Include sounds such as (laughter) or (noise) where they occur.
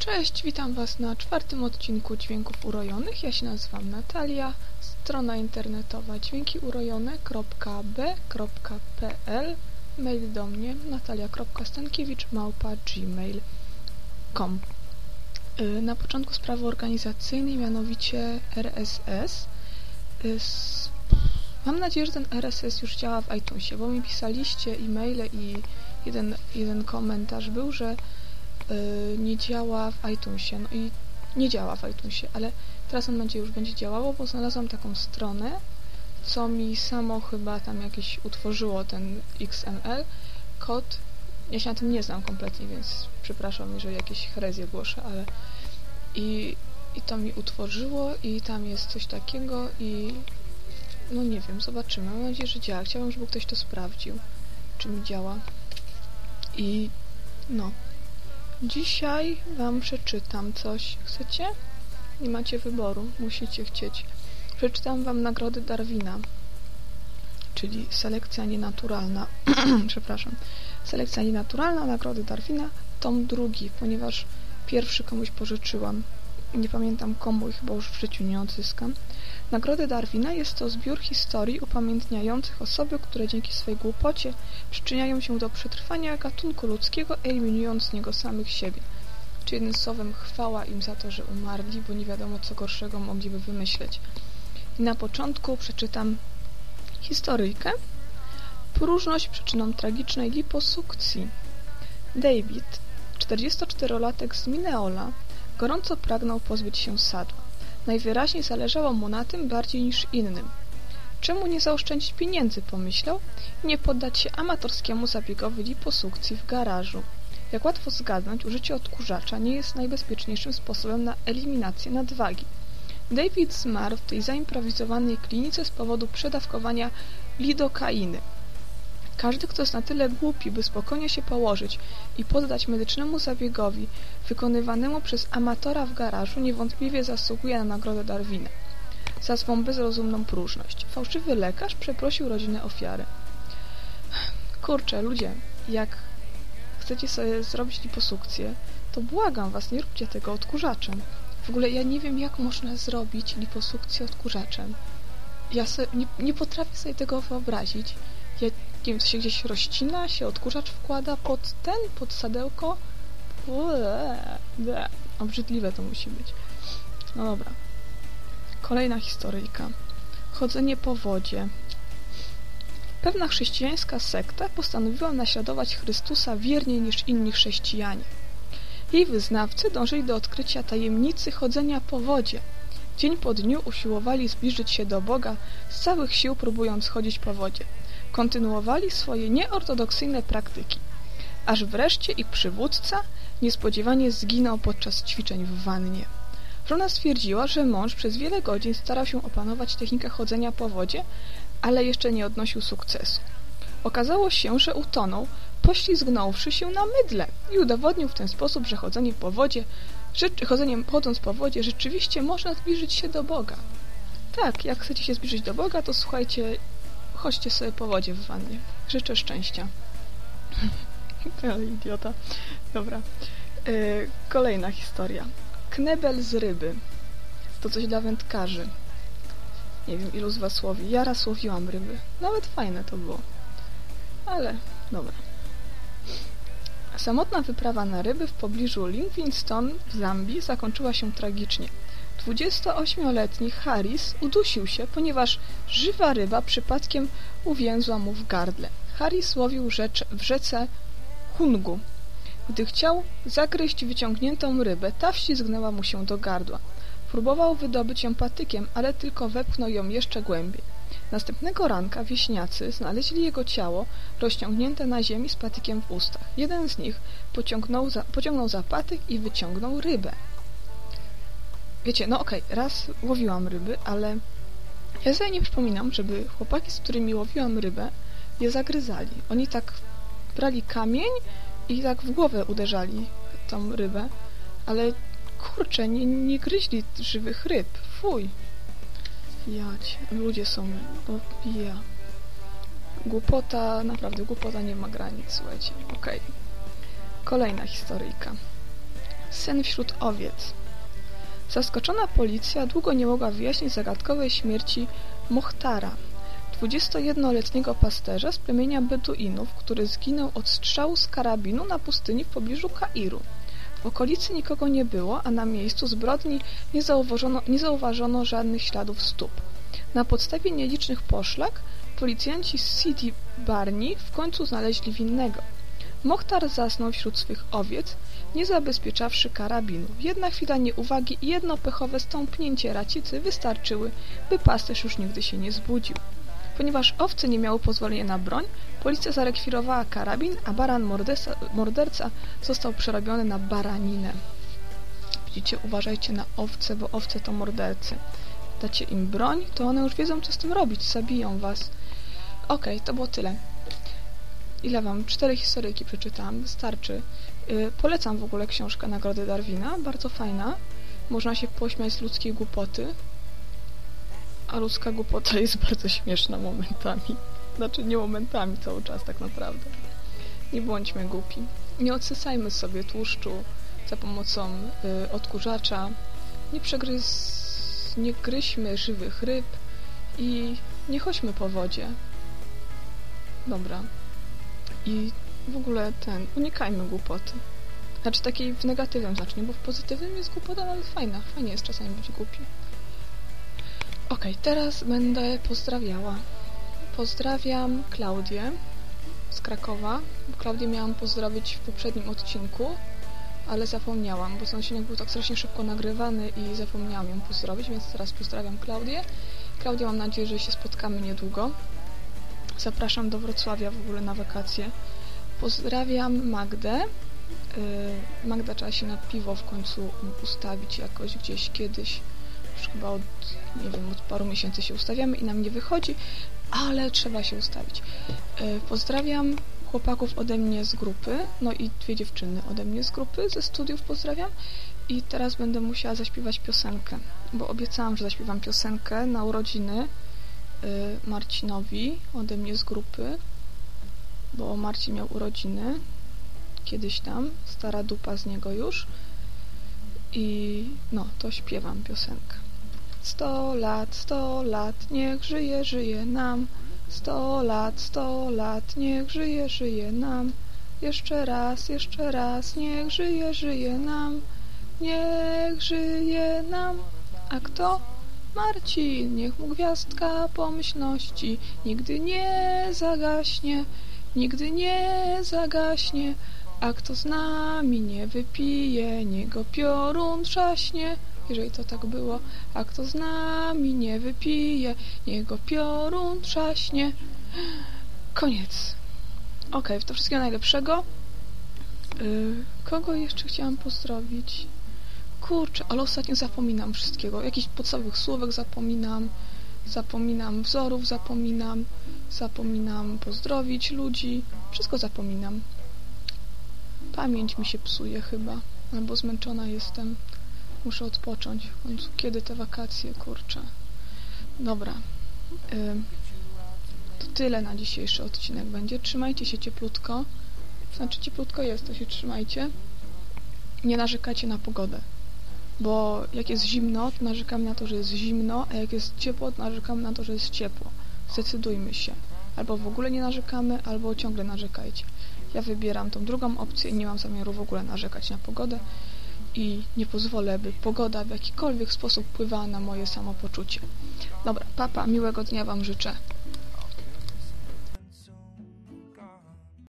Cześć, witam Was na czwartym odcinku Dźwięków Urojonych. Ja się nazywam Natalia, strona internetowa dźwiękiurojone.b.pl Mail do mnie natalia.stankiewicz.gmail.com y, Na początku sprawy organizacyjnej, mianowicie RSS. Y, mam nadzieję, że ten RSS już działa w iTunesie, bo mi pisaliście e-maile i jeden, jeden komentarz był, że nie działa w iTunesie. No i nie działa w iTunesie, ale teraz mam nadzieję już będzie działało, bo znalazłam taką stronę, co mi samo chyba tam jakieś utworzyło ten XML kod. Ja się na tym nie znam kompletnie, więc przepraszam, jeżeli jakieś herezje głoszę, ale i, i to mi utworzyło i tam jest coś takiego i no nie wiem, zobaczymy. Mam nadzieję, że działa. Chciałabym, żeby ktoś to sprawdził, czy mi działa. I no, Dzisiaj Wam przeczytam coś. Chcecie? Nie macie wyboru. Musicie chcieć. Przeczytam Wam nagrody Darwina, czyli selekcja nienaturalna. (clears throat) Przepraszam. Selekcja nienaturalna, nagrody Darwina, tom drugi, ponieważ pierwszy komuś pożyczyłam. Nie pamiętam komu i chyba już w życiu nie odzyskam. Nagrody Darwina jest to zbiór historii upamiętniających osoby, które dzięki swej głupocie przyczyniają się do przetrwania gatunku ludzkiego, eliminując z niego samych siebie. Czy jednym słowem chwała im za to, że umarli, bo nie wiadomo co gorszego mogliby wymyśleć. I na początku przeczytam historyjkę. Próżność przyczyną tragicznej liposukcji. David, 44-latek z Mineola, gorąco pragnął pozbyć się sadła. Najwyraźniej zależało mu na tym bardziej niż innym. Czemu nie zaoszczędzić pieniędzy, pomyślał, i nie poddać się amatorskiemu zabiegowi liposukcji w garażu. Jak łatwo zgadnąć, użycie odkurzacza nie jest najbezpieczniejszym sposobem na eliminację nadwagi. David zmarł w tej zaimprowizowanej klinice z powodu przedawkowania lidokainy. Każdy, kto jest na tyle głupi, by spokojnie się położyć i poddać medycznemu zabiegowi wykonywanemu przez amatora w garażu, niewątpliwie zasługuje na nagrodę Darwina za swą bezrozumną próżność. Fałszywy lekarz przeprosił rodzinę ofiary. Kurczę, ludzie, jak chcecie sobie zrobić liposukcję, to błagam was, nie róbcie tego odkurzaczem. W ogóle ja nie wiem, jak można zrobić liposukcję odkurzaczem. Ja sobie, nie, nie potrafię sobie tego wyobrazić. Ja nie wiem, to się gdzieś rozcina, się odkurzacz wkłada pod ten, pod sadełko. Ble, Obrzydliwe to musi być. No dobra. Kolejna historyjka. Chodzenie po wodzie. Pewna chrześcijańska sekta postanowiła naśladować Chrystusa wierniej niż inni chrześcijanie. Jej wyznawcy dążyli do odkrycia tajemnicy chodzenia po wodzie. Dzień po dniu usiłowali zbliżyć się do Boga, z całych sił próbując chodzić po wodzie kontynuowali swoje nieortodoksyjne praktyki, aż wreszcie ich przywódca niespodziewanie zginął podczas ćwiczeń w wannie. Żona stwierdziła, że mąż przez wiele godzin starał się opanować technikę chodzenia po wodzie, ale jeszcze nie odnosił sukcesu. Okazało się, że utonął, poślizgnąwszy się na mydle i udowodnił w ten sposób, że chodzenie po wodzie, że chodzeniem chodząc po wodzie rzeczywiście można zbliżyć się do Boga. Tak, jak chcecie się zbliżyć do Boga, to słuchajcie Chodźcie sobie po wodzie w wannie. Życzę szczęścia. (laughs) Ale idiota. Dobra. Yy, kolejna historia. Knebel z ryby. To coś dla wędkarzy. Nie wiem, ilu z was łowi. Ja raz łowiłam ryby. Nawet fajne to było. Ale, dobra. Samotna wyprawa na ryby w pobliżu Livingstone w Zambii zakończyła się tragicznie. 28-letni Harris udusił się, ponieważ żywa ryba przypadkiem uwięzła mu w gardle. Harris łowił rzecz, w rzece Hungu. Gdy chciał zagryźć wyciągniętą rybę, ta wślizgnęła mu się do gardła. Próbował wydobyć ją patykiem, ale tylko wepchnął ją jeszcze głębiej. Następnego ranka wieśniacy znaleźli jego ciało rozciągnięte na ziemi z patykiem w ustach. Jeden z nich pociągnął za, pociągnął za patyk i wyciągnął rybę. Wiecie, no okej, okay, raz łowiłam ryby, ale ja sobie nie przypominam, żeby chłopaki, z którymi łowiłam rybę, je zagryzali. Oni tak brali kamień i tak w głowę uderzali tą rybę, ale kurczę, nie, nie gryźli żywych ryb. Fuj. Jać, ludzie są... O, ja. Głupota, naprawdę, głupota nie ma granic, słuchajcie. Okej. Okay. Kolejna historyjka. Sen wśród owiec. Zaskoczona policja długo nie mogła wyjaśnić zagadkowej śmierci Mohtara, 21-letniego pasterza z plemienia Beduinów, który zginął od strzału z karabinu na pustyni w pobliżu Kairu. W okolicy nikogo nie było, a na miejscu zbrodni nie zauważono, nie zauważono żadnych śladów stóp. Na podstawie nielicznych poszlak policjanci z City Barney w końcu znaleźli winnego. Mochtar zasnął wśród swych owiec, nie zabezpieczawszy karabinu. Jedna chwila nieuwagi i jedno pechowe stąpnięcie racicy wystarczyły, by pasterz już nigdy się nie zbudził. Ponieważ owce nie miały pozwolenia na broń, policja zarekwirowała karabin, a baran morderca, morderca został przerobiony na baraninę. Widzicie, uważajcie na owce, bo owce to mordercy. Dacie im broń, to one już wiedzą, co z tym robić, zabiją was. Okej, okay, to było tyle. Ile wam? Cztery historyjki przeczytałam, wystarczy. Yy, polecam w ogóle książkę Nagrody Darwina, bardzo fajna. Można się pośmiać z ludzkiej głupoty, a ludzka głupota jest (laughs) bardzo śmieszna momentami. Znaczy nie momentami, cały czas tak naprawdę. Nie bądźmy głupi. Nie odsysajmy sobie tłuszczu za pomocą y, odkurzacza. Nie przegryz... nie gryźmy żywych ryb i nie chodźmy po wodzie. Dobra. I w ogóle ten, unikajmy głupoty. Znaczy takiej w negatywnym znaczeniu, bo w pozytywnym jest głupota nawet fajna. Fajnie jest czasami być głupi. Ok, teraz będę pozdrawiała. Pozdrawiam Klaudię z Krakowa. Klaudię miałam pozdrowić w poprzednim odcinku, ale zapomniałam, bo ten odcinek był tak strasznie szybko nagrywany i zapomniałam ją pozdrowić, więc teraz pozdrawiam Klaudię. Klaudia, mam nadzieję, że się spotkamy niedługo. Zapraszam do Wrocławia w ogóle na wakacje. Pozdrawiam Magdę. Y, Magda trzeba się na piwo w końcu ustawić jakoś gdzieś kiedyś już chyba od, nie wiem, od paru miesięcy się ustawiamy i nam nie wychodzi, ale trzeba się ustawić. E, pozdrawiam chłopaków ode mnie z grupy, no i dwie dziewczyny ode mnie z grupy, ze studiów pozdrawiam i teraz będę musiała zaśpiewać piosenkę, bo obiecałam, że zaśpiewam piosenkę na urodziny Marcinowi ode mnie z grupy, bo Marcin miał urodziny kiedyś tam, stara dupa z niego już i no, to śpiewam piosenkę. Sto lat, sto lat, niech żyje, żyje nam. Sto lat, sto lat, niech żyje, żyje nam. Jeszcze raz, jeszcze raz, niech żyje, żyje nam. Niech żyje nam. A kto? Marcin, niech mu gwiazdka pomyślności nigdy nie zagaśnie, nigdy nie zagaśnie. A kto z nami nie wypije, niego piorun trzaśnie jeżeli to tak było, a kto z nami nie wypije, niego piorun trzaśnie. Koniec. Ok, to wszystkiego najlepszego. Yy, kogo jeszcze chciałam pozdrowić? Kurczę, ale ostatnio zapominam wszystkiego. Jakichś podstawowych słówek zapominam, zapominam wzorów, zapominam, zapominam pozdrowić ludzi. Wszystko zapominam. Pamięć mi się psuje chyba, albo zmęczona jestem. Muszę odpocząć. W końcu kiedy te wakacje, kurczę. Dobra. to tyle na dzisiejszy odcinek będzie. Trzymajcie się cieplutko. Znaczy cieplutko jest, to się trzymajcie. Nie narzekajcie na pogodę. Bo jak jest zimno, to narzekamy na to, że jest zimno, a jak jest ciepło, to narzekamy na to, że jest ciepło. Zdecydujmy się. Albo w ogóle nie narzekamy, albo ciągle narzekajcie. Ja wybieram tą drugą opcję i nie mam zamiaru w ogóle narzekać na pogodę i nie pozwolę, by pogoda w jakikolwiek sposób wpływała na moje samopoczucie. Dobra, papa, miłego dnia Wam życzę.